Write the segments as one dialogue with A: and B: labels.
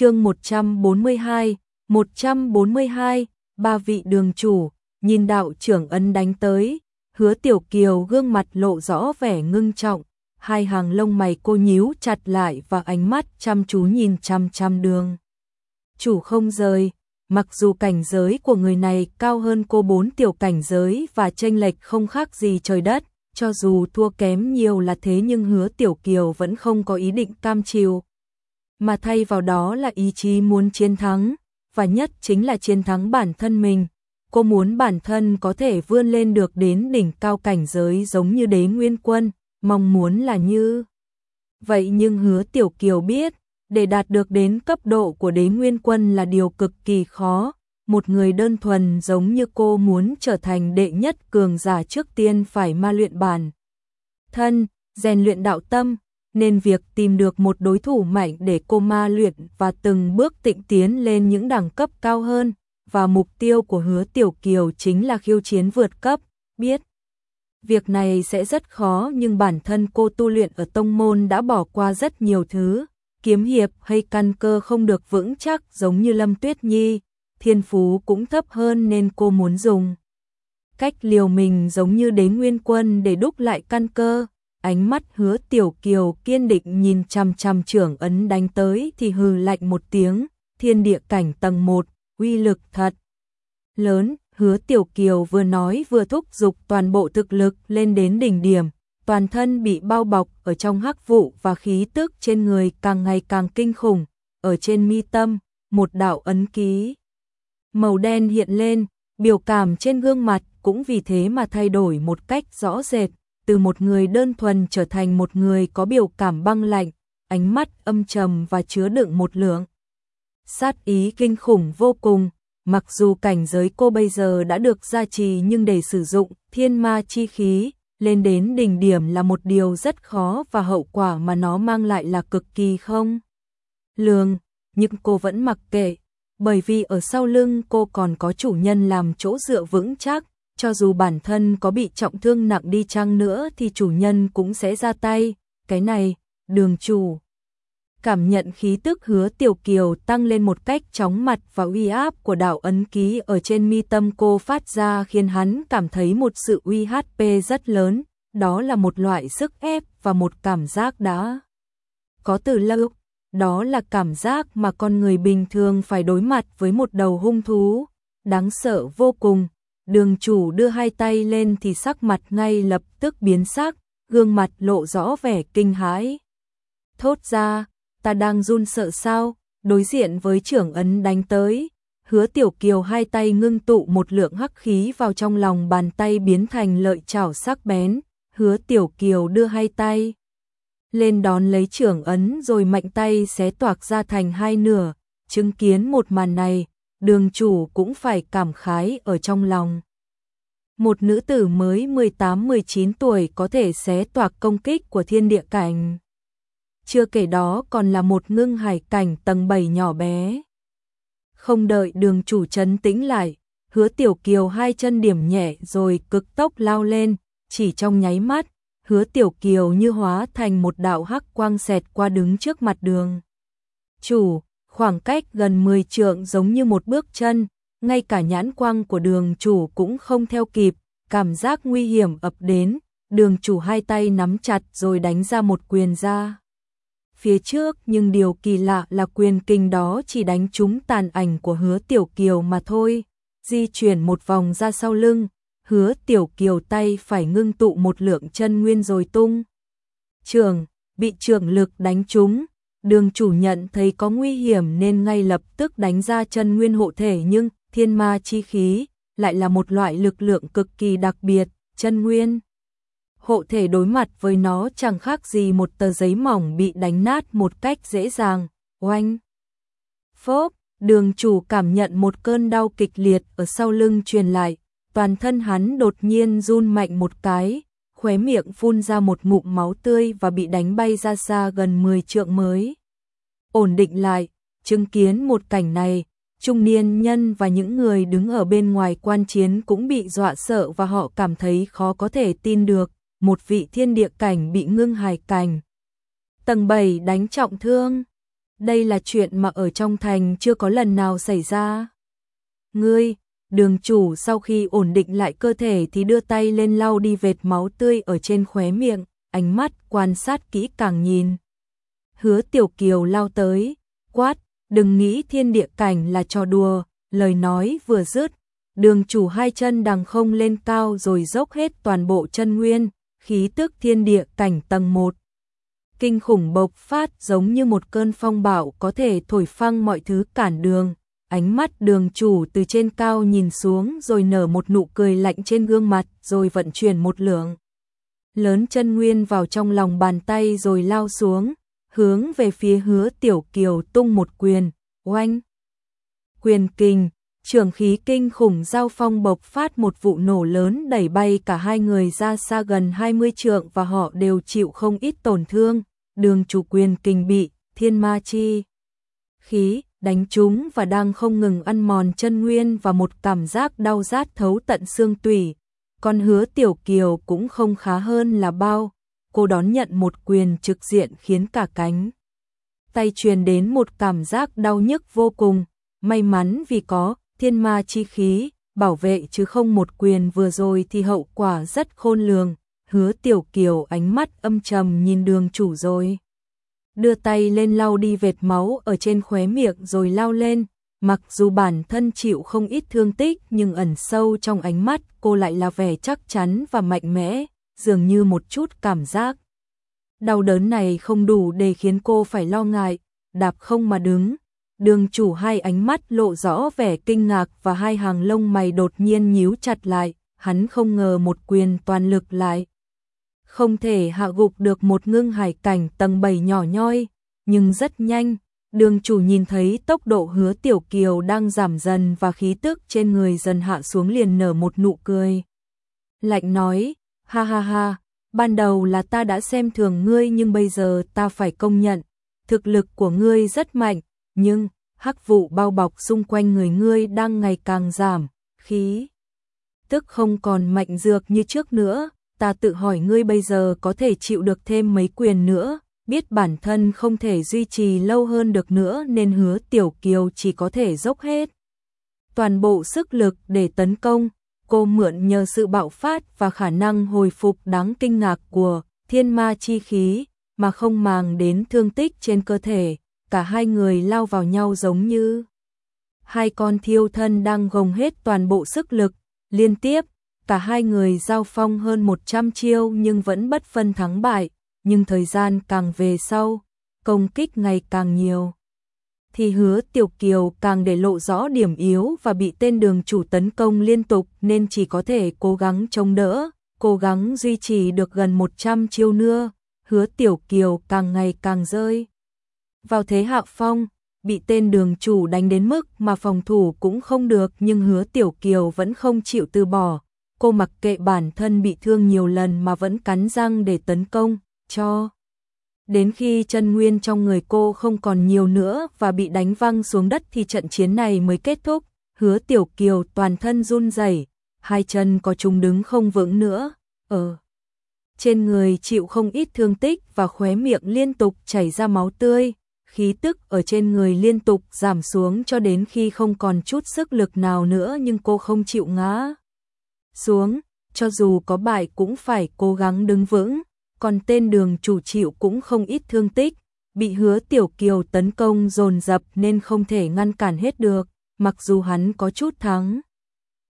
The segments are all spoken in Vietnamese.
A: chương 142, 142, ba vị đường chủ, nhìn đạo trưởng ân đánh tới, hứa tiểu kiều gương mặt lộ rõ vẻ ngưng trọng, hai hàng lông mày cô nhíu chặt lại và ánh mắt chăm chú nhìn chăm chăm đường. Chủ không rời, mặc dù cảnh giới của người này cao hơn cô bốn tiểu cảnh giới và chênh lệch không khác gì trời đất, cho dù thua kém nhiều là thế nhưng hứa tiểu kiều vẫn không có ý định cam chịu. Mà thay vào đó là ý chí muốn chiến thắng, và nhất chính là chiến thắng bản thân mình. Cô muốn bản thân có thể vươn lên được đến đỉnh cao cảnh giới giống như đế nguyên quân, mong muốn là như. Vậy nhưng hứa tiểu kiều biết, để đạt được đến cấp độ của đế nguyên quân là điều cực kỳ khó. Một người đơn thuần giống như cô muốn trở thành đệ nhất cường giả trước tiên phải ma luyện bản. Thân, rèn luyện đạo tâm, nên việc tìm được một đối thủ mạnh để cô ma luyện và từng bước tịnh tiến lên những đẳng cấp cao hơn, và mục tiêu của hứa tiểu kiều chính là khiêu chiến vượt cấp, biết. Việc này sẽ rất khó nhưng bản thân cô tu luyện ở tông môn đã bỏ qua rất nhiều thứ, kiếm hiệp hay căn cơ không được vững chắc giống như Lâm Tuyết Nhi, thiên phú cũng thấp hơn nên cô muốn dùng. Cách liều mình giống như đế nguyên quân để đúc lại căn cơ, ánh mắt hứa tiểu kiều kiên định nhìn chăm chăm trưởng ấn đánh tới thì hừ lạnh một tiếng, thiên địa cảnh tầng 1, uy lực thật. Lớn, hứa tiểu kiều vừa nói vừa thúc giục toàn bộ thực lực lên đến đỉnh điểm, toàn thân bị bao bọc ở trong hắc vụ và khí tức trên người càng ngày càng kinh khủng, ở trên mi tâm, một đạo ấn ký. Màu đen hiện lên, biểu cảm trên gương mặt cũng vì thế mà thay đổi một cách rõ rệt, từ một người đơn thuần trở thành một người có biểu cảm băng lạnh, ánh mắt âm trầm và chứa đựng một lượng. Sát ý kinh khủng vô cùng, mặc dù cảnh giới cô bây giờ đã được gia trì nhưng để sử dụng thiên ma chi khí, lên đến đỉnh điểm là một điều rất khó và hậu quả mà nó mang lại là cực kỳ không. Lương, nhưng cô vẫn mặc kệ, bởi vì ở sau lưng cô còn có chủ nhân làm chỗ dựa vững chắc, cho dù bản thân có bị trọng thương nặng đi chăng nữa thì chủ nhân cũng sẽ ra tay, cái này, đường chủ. Cảm nhận khí tức hứa tiểu kiều tăng lên một cách chóng mặt và uy áp của đạo ấn ký ở trên mi tâm cô phát ra khiến hắn cảm thấy một sự uy HP rất lớn, đó là một loại sức ép và một cảm giác đã có từ lâu. Đó là cảm giác mà con người bình thường phải đối mặt với một đầu hung thú, đáng sợ vô cùng, Đường chủ đưa hai tay lên thì sắc mặt ngay lập tức biến sắc, gương mặt lộ rõ vẻ kinh hãi. Thốt ra, ta đang run sợ sao, đối diện với trưởng ấn đánh tới. Hứa tiểu kiều hai tay ngưng tụ một lượng hắc khí vào trong lòng bàn tay biến thành lợi chảo sắc bén. Hứa tiểu kiều đưa hai tay lên đón lấy trưởng ấn rồi mạnh tay xé toạc ra thành hai nửa. Chứng kiến một màn này, đường chủ cũng phải cảm khái ở trong lòng. Một nữ tử mới 18-19 tuổi có thể xé toạc công kích của thiên địa cảnh. Chưa kể đó còn là một ngưng hải cảnh tầng 7 nhỏ bé. Không đợi đường chủ chấn tĩnh lại, hứa tiểu kiều hai chân điểm nhẹ rồi cực tốc lao lên, chỉ trong nháy mắt, hứa tiểu kiều như hóa thành một đạo hắc quang xẹt qua đứng trước mặt đường. Chủ, khoảng cách gần 10 trượng giống như một bước chân, ngay cả nhãn quang của đường chủ cũng không theo kịp, cảm giác nguy hiểm ập đến, đường chủ hai tay nắm chặt rồi đánh ra một quyền ra. Phía trước nhưng điều kỳ lạ là quyền kinh đó chỉ đánh trúng tàn ảnh của hứa tiểu kiều mà thôi, di chuyển một vòng ra sau lưng, hứa tiểu kiều tay phải ngưng tụ một lượng chân nguyên rồi tung. Trường, bị trường lực đánh trúng, đường chủ nhận thấy có nguy hiểm nên ngay lập tức đánh ra chân nguyên hộ thể nhưng thiên ma chi khí lại là một loại lực lượng cực kỳ đặc biệt, chân nguyên. Hộ thể đối mặt với nó chẳng khác gì một tờ giấy mỏng bị đánh nát một cách dễ dàng, oanh. Phốp, đường chủ cảm nhận một cơn đau kịch liệt ở sau lưng truyền lại, toàn thân hắn đột nhiên run mạnh một cái, khóe miệng phun ra một ngụm máu tươi và bị đánh bay ra xa gần 10 trượng mới. Ổn định lại, chứng kiến một cảnh này, trung niên nhân và những người đứng ở bên ngoài quan chiến cũng bị dọa sợ và họ cảm thấy khó có thể tin được, một vị thiên địa cảnh bị ngưng hài cảnh. Tầng 7 đánh trọng thương. Đây là chuyện mà ở trong thành chưa có lần nào xảy ra. Ngươi, đường chủ sau khi ổn định lại cơ thể thì đưa tay lên lau đi vệt máu tươi ở trên khóe miệng, ánh mắt quan sát kỹ càng nhìn. Hứa tiểu kiều lao tới, quát, đừng nghĩ thiên địa cảnh là trò đùa, lời nói vừa dứt, đường chủ hai chân đằng không lên cao rồi dốc hết toàn bộ chân nguyên, khí tức thiên địa cảnh tầng 1. Kinh khủng bộc phát giống như một cơn phong bạo có thể thổi phăng mọi thứ cản đường. Ánh mắt đường chủ từ trên cao nhìn xuống rồi nở một nụ cười lạnh trên gương mặt rồi vận chuyển một lượng. Lớn chân nguyên vào trong lòng bàn tay rồi lao xuống, hướng về phía hứa tiểu kiều tung một quyền, oanh. Quyền kinh, trường khí kinh khủng giao phong bộc phát một vụ nổ lớn đẩy bay cả hai người ra xa gần 20 trượng và họ đều chịu không ít tổn thương, đường chủ quyền kinh bị, thiên ma chi. Khí, đánh chúng và đang không ngừng ăn mòn chân nguyên và một cảm giác đau rát thấu tận xương tủy. Còn hứa tiểu kiều cũng không khá hơn là bao, cô đón nhận một quyền trực diện khiến cả cánh. Tay truyền đến một cảm giác đau nhức vô cùng, may mắn vì có thiên ma chi khí, bảo vệ chứ không một quyền vừa rồi thì hậu quả rất khôn lường. Hứa tiểu kiều ánh mắt âm trầm nhìn đường chủ rồi. Đưa tay lên lau đi vệt máu ở trên khóe miệng rồi lao lên. Mặc dù bản thân chịu không ít thương tích nhưng ẩn sâu trong ánh mắt cô lại là vẻ chắc chắn và mạnh mẽ, dường như một chút cảm giác. Đau đớn này không đủ để khiến cô phải lo ngại, đạp không mà đứng. Đường chủ hai ánh mắt lộ rõ vẻ kinh ngạc và hai hàng lông mày đột nhiên nhíu chặt lại, hắn không ngờ một quyền toàn lực lại. Không thể hạ gục được một ngưng hải cảnh tầng 7 nhỏ nhoi, nhưng rất nhanh, đường chủ nhìn thấy tốc độ hứa tiểu kiều đang giảm dần và khí tức trên người dần hạ xuống liền nở một nụ cười. Lạnh nói, ha ha ha, ban đầu là ta đã xem thường ngươi nhưng bây giờ ta phải công nhận, thực lực của ngươi rất mạnh, nhưng hắc vụ bao bọc xung quanh người ngươi đang ngày càng giảm, khí tức không còn mạnh dược như trước nữa, ta tự hỏi ngươi bây giờ có thể chịu được thêm mấy quyền nữa, biết bản thân không thể duy trì lâu hơn được nữa nên hứa tiểu kiều chỉ có thể dốc hết. Toàn bộ sức lực để tấn công, cô mượn nhờ sự bạo phát và khả năng hồi phục đáng kinh ngạc của thiên ma chi khí mà không màng đến thương tích trên cơ thể, cả hai người lao vào nhau giống như hai con thiêu thân đang gồng hết toàn bộ sức lực, liên tiếp, cả hai người giao phong hơn 100 chiêu nhưng vẫn bất phân thắng bại, nhưng thời gian càng về sau, công kích ngày càng nhiều. Thì hứa tiểu kiều càng để lộ rõ điểm yếu và bị tên đường chủ tấn công liên tục nên chỉ có thể cố gắng chống đỡ, cố gắng duy trì được gần 100 chiêu nữa, hứa tiểu kiều càng ngày càng rơi. Vào thế hạ phong, bị tên đường chủ đánh đến mức mà phòng thủ cũng không được nhưng hứa tiểu kiều vẫn không chịu từ bỏ. Cô mặc kệ bản thân bị thương nhiều lần mà vẫn cắn răng để tấn công, cho. Đến khi chân nguyên trong người cô không còn nhiều nữa và bị đánh văng xuống đất thì trận chiến này mới kết thúc. Hứa tiểu kiều toàn thân run rẩy, hai chân có chung đứng không vững nữa. Ờ. Trên người chịu không ít thương tích và khóe miệng liên tục chảy ra máu tươi khí tức ở trên người liên tục giảm xuống cho đến khi không còn chút sức lực nào nữa nhưng cô không chịu ngã xuống, cho dù có bại cũng phải cố gắng đứng vững, còn tên đường chủ chịu cũng không ít thương tích, bị hứa tiểu kiều tấn công dồn dập nên không thể ngăn cản hết được, mặc dù hắn có chút thắng.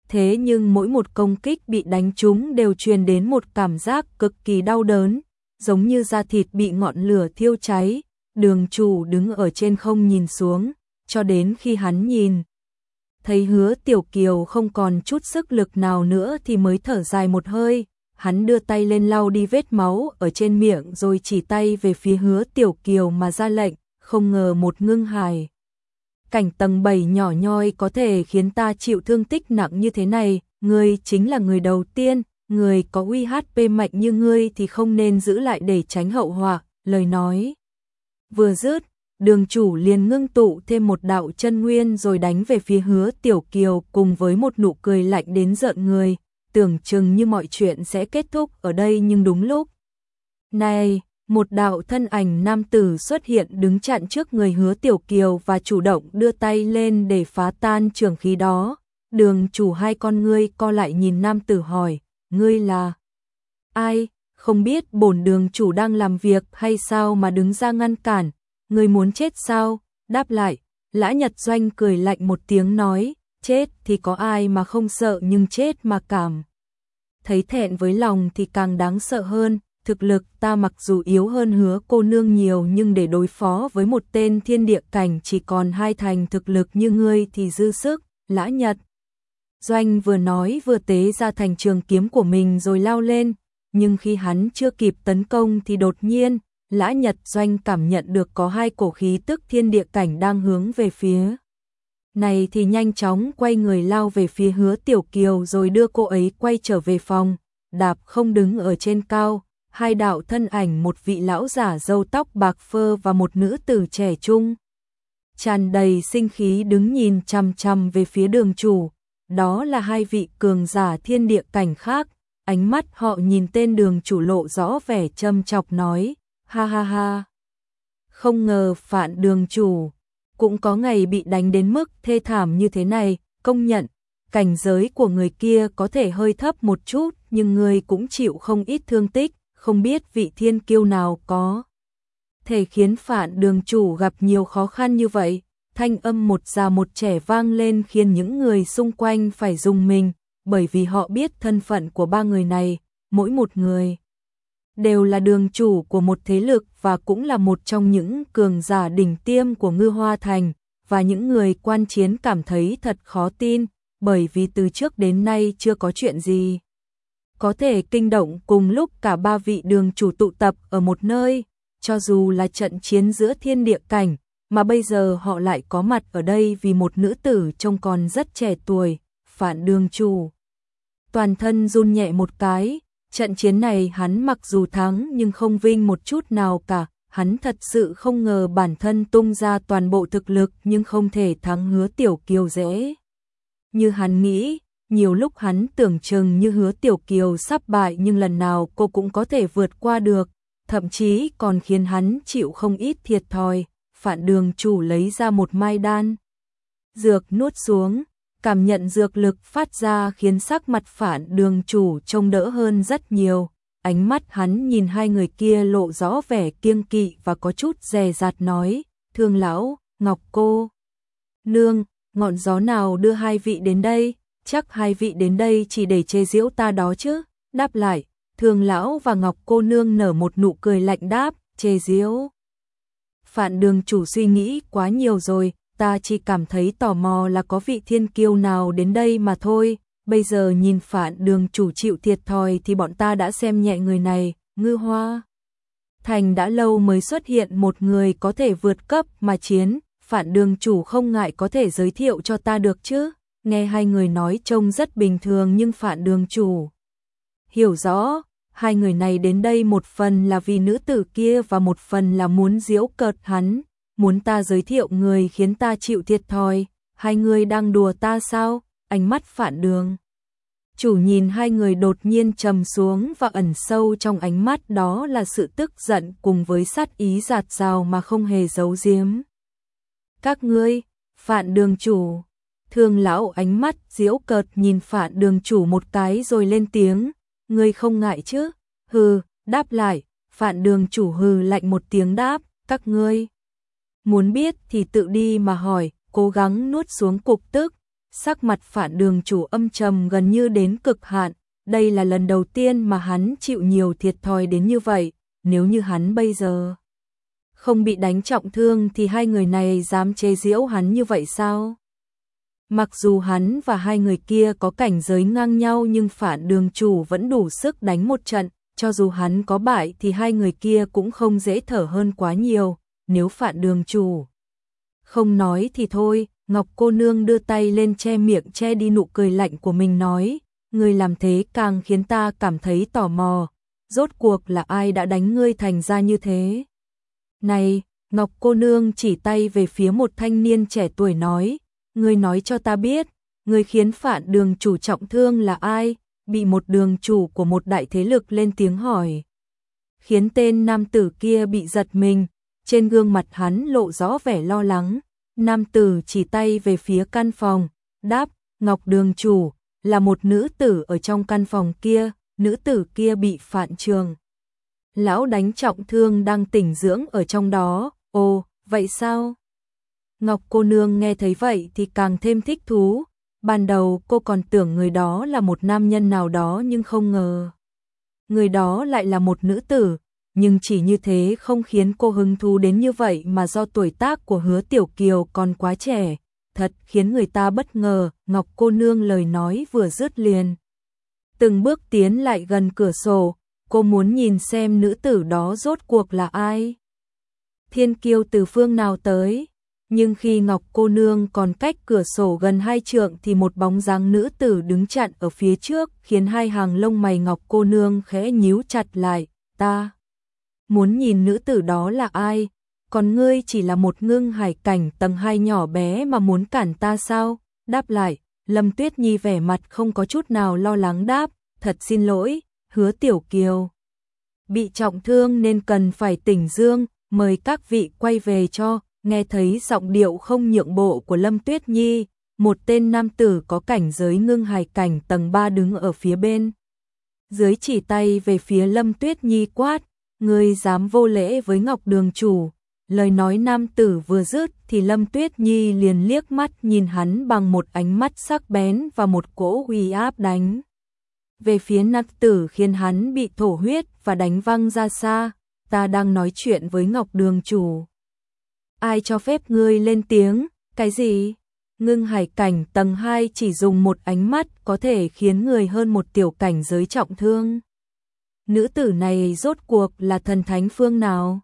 A: Thế nhưng mỗi một công kích bị đánh trúng đều truyền đến một cảm giác cực kỳ đau đớn, giống như da thịt bị ngọn lửa thiêu cháy, đường chủ đứng ở trên không nhìn xuống, cho đến khi hắn nhìn. Thấy hứa tiểu kiều không còn chút sức lực nào nữa thì mới thở dài một hơi, hắn đưa tay lên lau đi vết máu ở trên miệng rồi chỉ tay về phía hứa tiểu kiều mà ra lệnh, không ngờ một ngưng hài. Cảnh tầng 7 nhỏ nhoi có thể khiến ta chịu thương tích nặng như thế này, ngươi chính là người đầu tiên, người có uy HP mạnh như ngươi thì không nên giữ lại để tránh hậu họa, lời nói. Vừa dứt, đường chủ liền ngưng tụ thêm một đạo chân nguyên rồi đánh về phía hứa tiểu kiều cùng với một nụ cười lạnh đến giận người, tưởng chừng như mọi chuyện sẽ kết thúc ở đây nhưng đúng lúc. Này, một đạo thân ảnh nam tử xuất hiện đứng chặn trước người hứa tiểu kiều và chủ động đưa tay lên để phá tan trường khí đó. Đường chủ hai con ngươi co lại nhìn nam tử hỏi, ngươi là ai? Không biết bổn đường chủ đang làm việc hay sao mà đứng ra ngăn cản, người muốn chết sao? Đáp lại, lã nhật doanh cười lạnh một tiếng nói, chết thì có ai mà không sợ nhưng chết mà cảm. Thấy thẹn với lòng thì càng đáng sợ hơn, thực lực ta mặc dù yếu hơn hứa cô nương nhiều nhưng để đối phó với một tên thiên địa cảnh chỉ còn hai thành thực lực như ngươi thì dư sức, lã nhật. Doanh vừa nói vừa tế ra thành trường kiếm của mình rồi lao lên, nhưng khi hắn chưa kịp tấn công thì đột nhiên, lã nhật Doanh cảm nhận được có hai cổ khí tức thiên địa cảnh đang hướng về phía. Này thì nhanh chóng quay người lao về phía hứa tiểu kiều rồi đưa cô ấy quay trở về phòng, đạp không đứng ở trên cao, hai đạo thân ảnh một vị lão giả râu tóc bạc phơ và một nữ tử trẻ trung. Tràn đầy sinh khí đứng nhìn chăm chăm về phía đường chủ, đó là hai vị cường giả thiên địa cảnh khác, ánh mắt họ nhìn tên đường chủ lộ rõ vẻ châm chọc nói, ha ha ha. Không ngờ phản đường chủ, cũng có ngày bị đánh đến mức thê thảm như thế này, công nhận, cảnh giới của người kia có thể hơi thấp một chút, nhưng người cũng chịu không ít thương tích, không biết vị thiên kiêu nào có thể khiến phản đường chủ gặp nhiều khó khăn như vậy. Thanh âm một già một trẻ vang lên khiến những người xung quanh phải dùng mình, bởi vì họ biết thân phận của ba người này, mỗi một người đều là đường chủ của một thế lực và cũng là một trong những cường giả đỉnh tiêm của Ngư Hoa Thành, và những người quan chiến cảm thấy thật khó tin, bởi vì từ trước đến nay chưa có chuyện gì có thể kinh động cùng lúc cả ba vị đường chủ tụ tập ở một nơi, cho dù là trận chiến giữa thiên địa cảnh, mà bây giờ họ lại có mặt ở đây vì một nữ tử trông còn rất trẻ tuổi, phản đường chủ. Toàn thân run nhẹ một cái, trận chiến này hắn mặc dù thắng nhưng không vinh một chút nào cả, hắn thật sự không ngờ bản thân tung ra toàn bộ thực lực nhưng không thể thắng hứa tiểu kiều dễ. Như hắn nghĩ, nhiều lúc hắn tưởng chừng như hứa tiểu kiều sắp bại nhưng lần nào cô cũng có thể vượt qua được, thậm chí còn khiến hắn chịu không ít thiệt thòi. Phản đường chủ lấy ra một mai đan. Dược nuốt xuống, cảm nhận dược lực phát ra khiến sắc mặt phản đường chủ trông đỡ hơn rất nhiều. Ánh mắt hắn nhìn hai người kia lộ rõ vẻ kiêng kỵ và có chút dè dặt nói, thương lão, ngọc cô. Nương, ngọn gió nào đưa hai vị đến đây? chắc hai vị đến đây chỉ để chê giễu ta đó chứ, đáp lại, thường lão và ngọc cô nương nở một nụ cười lạnh đáp, chê giễu. phản đường chủ suy nghĩ quá nhiều rồi, ta chỉ cảm thấy tò mò là có vị thiên kiêu nào đến đây mà thôi, bây giờ nhìn phản đường chủ chịu thiệt thòi thì bọn ta đã xem nhẹ người này, ngư hoa. Thành đã lâu mới xuất hiện một người có thể vượt cấp mà chiến, phản đường chủ không ngại có thể giới thiệu cho ta được chứ nghe hai người nói trông rất bình thường nhưng phản đường chủ. Hiểu rõ, hai người này đến đây một phần là vì nữ tử kia và một phần là muốn diễu cợt hắn, muốn ta giới thiệu người khiến ta chịu thiệt thòi, hai người đang đùa ta sao, ánh mắt phản đường. Chủ nhìn hai người đột nhiên trầm xuống và ẩn sâu trong ánh mắt đó là sự tức giận cùng với sát ý giạt rào mà không hề giấu giếm. Các ngươi, phản đường chủ, Thương lão ánh mắt diễu cợt nhìn phản đường chủ một cái rồi lên tiếng, ngươi không ngại chứ? Hừ, đáp lại, phản đường chủ hừ lạnh một tiếng đáp, các ngươi. Muốn biết thì tự đi mà hỏi, cố gắng nuốt xuống cục tức. Sắc mặt phản đường chủ âm trầm gần như đến cực hạn, đây là lần đầu tiên mà hắn chịu nhiều thiệt thòi đến như vậy, nếu như hắn bây giờ không bị đánh trọng thương thì hai người này dám chê giễu hắn như vậy sao? Mặc dù hắn và hai người kia có cảnh giới ngang nhau nhưng phản đường chủ vẫn đủ sức đánh một trận, cho dù hắn có bại thì hai người kia cũng không dễ thở hơn quá nhiều, nếu phản đường chủ. Không nói thì thôi, Ngọc cô nương đưa tay lên che miệng che đi nụ cười lạnh của mình nói, người làm thế càng khiến ta cảm thấy tò mò, rốt cuộc là ai đã đánh ngươi thành ra như thế. Này, Ngọc cô nương chỉ tay về phía một thanh niên trẻ tuổi nói, ngươi nói cho ta biết, người khiến phản đường chủ trọng thương là ai, bị một đường chủ của một đại thế lực lên tiếng hỏi. khiến tên nam tử kia bị giật mình, trên gương mặt hắn lộ rõ vẻ lo lắng. Nam tử chỉ tay về phía căn phòng, đáp, Ngọc Đường chủ, là một nữ tử ở trong căn phòng kia, nữ tử kia bị phản trường. Lão đánh trọng thương đang tỉnh dưỡng ở trong đó, ồ, vậy sao? Ngọc cô nương nghe thấy vậy thì càng thêm thích thú, ban đầu cô còn tưởng người đó là một nam nhân nào đó nhưng không ngờ. Người đó lại là một nữ tử, nhưng chỉ như thế không khiến cô hứng thú đến như vậy mà do tuổi tác của hứa tiểu kiều còn quá trẻ, thật khiến người ta bất ngờ, Ngọc cô nương lời nói vừa dứt liền. Từng bước tiến lại gần cửa sổ, cô muốn nhìn xem nữ tử đó rốt cuộc là ai. Thiên kiêu từ phương nào tới, nhưng khi Ngọc cô nương còn cách cửa sổ gần hai trượng thì một bóng dáng nữ tử đứng chặn ở phía trước, khiến hai hàng lông mày Ngọc cô nương khẽ nhíu chặt lại, ta muốn nhìn nữ tử đó là ai, còn ngươi chỉ là một ngưng hải cảnh tầng hai nhỏ bé mà muốn cản ta sao? Đáp lại, Lâm Tuyết Nhi vẻ mặt không có chút nào lo lắng đáp, thật xin lỗi, hứa tiểu kiều. Bị trọng thương nên cần phải tỉnh dương, mời các vị quay về cho, nghe thấy giọng điệu không nhượng bộ của Lâm Tuyết Nhi, một tên nam tử có cảnh giới ngưng hài cảnh tầng 3 đứng ở phía bên. Dưới chỉ tay về phía Lâm Tuyết Nhi quát, ngươi dám vô lễ với Ngọc Đường Chủ. Lời nói nam tử vừa dứt thì Lâm Tuyết Nhi liền liếc mắt nhìn hắn bằng một ánh mắt sắc bén và một cỗ uy áp đánh. Về phía nặc tử khiến hắn bị thổ huyết và đánh văng ra xa, ta đang nói chuyện với Ngọc Đường Chủ. Ai cho phép ngươi lên tiếng, cái gì? Ngưng hải cảnh tầng 2 chỉ dùng một ánh mắt có thể khiến người hơn một tiểu cảnh giới trọng thương. Nữ tử này rốt cuộc là thần thánh phương nào?